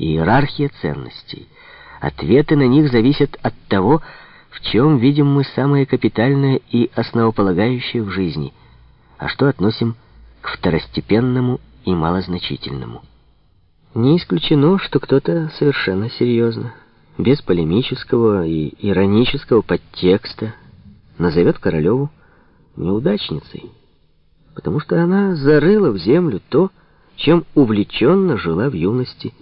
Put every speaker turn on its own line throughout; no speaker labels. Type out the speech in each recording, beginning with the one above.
иерархия ценностей. Ответы на них зависят от того, в чем видим мы самое капитальное и основополагающее в жизни, а что относим к второстепенному и малозначительному. Не исключено, что кто-то совершенно серьезно, без полемического и иронического подтекста, назовет Королеву неудачницей, потому что она зарыла в землю то, чем увлеченно жила в юности.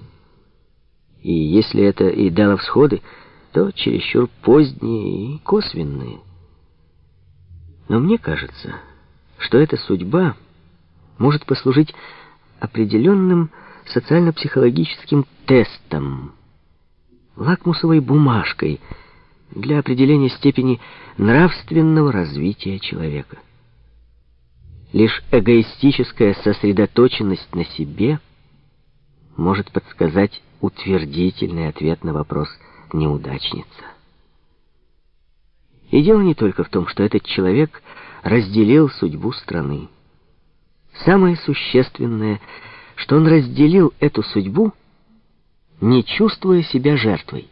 И если это и дало всходы, то чересчур поздние и косвенные. Но мне кажется, что эта судьба может послужить определенным социально-психологическим тестом, лакмусовой бумажкой для определения степени нравственного развития человека. Лишь эгоистическая сосредоточенность на себе может подсказать утвердительный ответ на вопрос «неудачница». И дело не только в том, что этот человек разделил судьбу страны. Самое существенное — что он разделил эту судьбу, не чувствуя себя жертвой,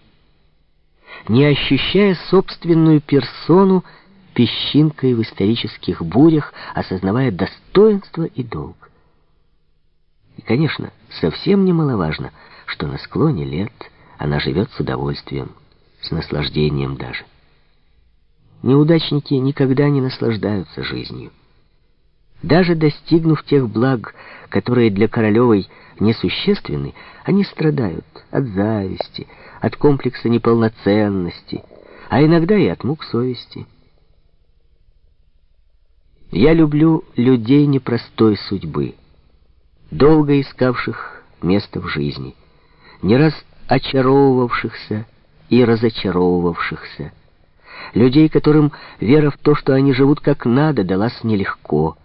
не ощущая собственную персону песчинкой в исторических бурях, осознавая достоинство и долг. И, конечно, совсем немаловажно, что на склоне лет она живет с удовольствием, с наслаждением даже. Неудачники никогда не наслаждаются жизнью. Даже достигнув тех благ, которые для Королевой несущественны, они страдают от зависти, от комплекса неполноценности, а иногда и от мук совести. Я люблю людей непростой судьбы, долго искавших место в жизни, не раз очаровывавшихся и разочаровывавшихся, людей, которым вера в то, что они живут как надо, далась нелегко,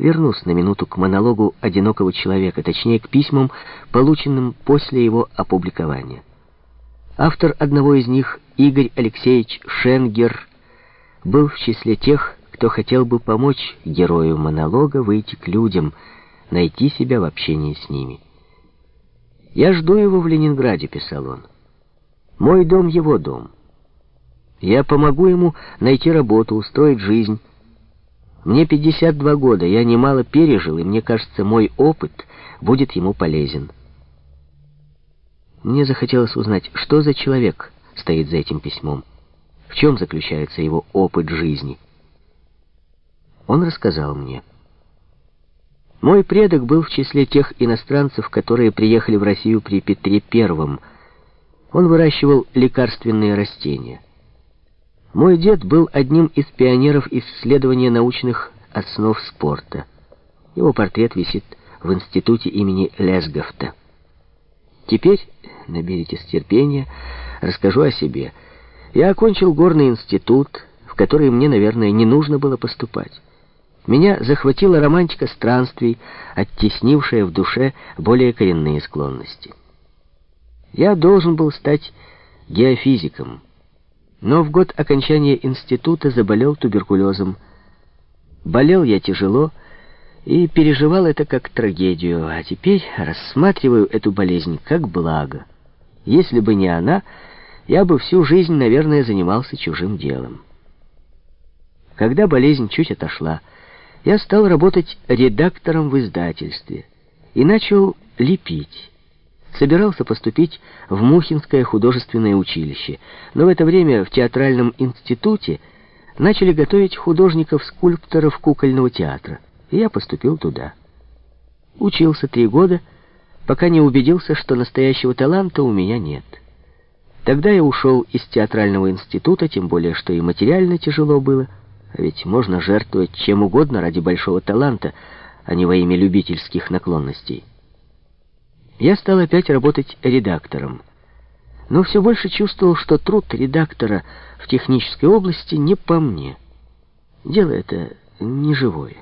Вернусь на минуту к монологу одинокого человека, точнее к письмам, полученным после его опубликования. Автор одного из них, Игорь Алексеевич Шенгер, был в числе тех, кто хотел бы помочь герою монолога выйти к людям, найти себя в общении с ними. «Я жду его в Ленинграде», — писал он. «Мой дом — его дом. Я помогу ему найти работу, устроить жизнь». Мне 52 года, я немало пережил, и мне кажется, мой опыт будет ему полезен. Мне захотелось узнать, что за человек стоит за этим письмом, в чем заключается его опыт жизни. Он рассказал мне. Мой предок был в числе тех иностранцев, которые приехали в Россию при Петре Первом. Он выращивал лекарственные растения. Мой дед был одним из пионеров исследования научных основ спорта. Его портрет висит в институте имени Лесговта. Теперь, наберитесь терпения, расскажу о себе. Я окончил горный институт, в который мне, наверное, не нужно было поступать. Меня захватила романтика странствий, оттеснившая в душе более коренные склонности. Я должен был стать геофизиком, но в год окончания института заболел туберкулезом. Болел я тяжело и переживал это как трагедию, а теперь рассматриваю эту болезнь как благо. Если бы не она, я бы всю жизнь, наверное, занимался чужим делом. Когда болезнь чуть отошла, я стал работать редактором в издательстве и начал лепить собирался поступить в Мухинское художественное училище, но в это время в театральном институте начали готовить художников-скульпторов кукольного театра, и я поступил туда. Учился три года, пока не убедился, что настоящего таланта у меня нет. Тогда я ушел из театрального института, тем более, что и материально тяжело было, ведь можно жертвовать чем угодно ради большого таланта, а не во имя любительских наклонностей. Я стал опять работать редактором, но все больше чувствовал, что труд редактора в технической области не по мне. Дело это не живое.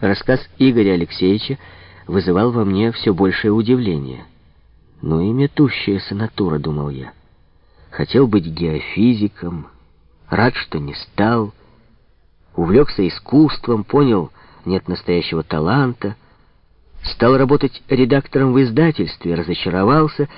Рассказ Игоря Алексеевича вызывал во мне все большее удивление. Ну и метущаяся натура, думал я. Хотел быть геофизиком, рад, что не стал, увлекся искусством, понял, нет настоящего таланта, Стал работать редактором в издательстве, разочаровался,